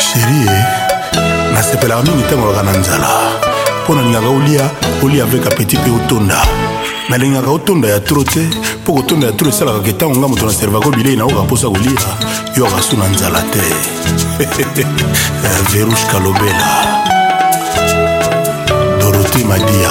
sherie nasepelaka mingi ntango olaka na nzala mpo nalingaka olia olia avec apeti mpe otonda nalingaka otonda ya tro te mpo kotonda ya tro esalaka ke ntango nga moto na servako bilei nayoka mposa kolia yo akasu na nzala te verouche kalobela dorote madia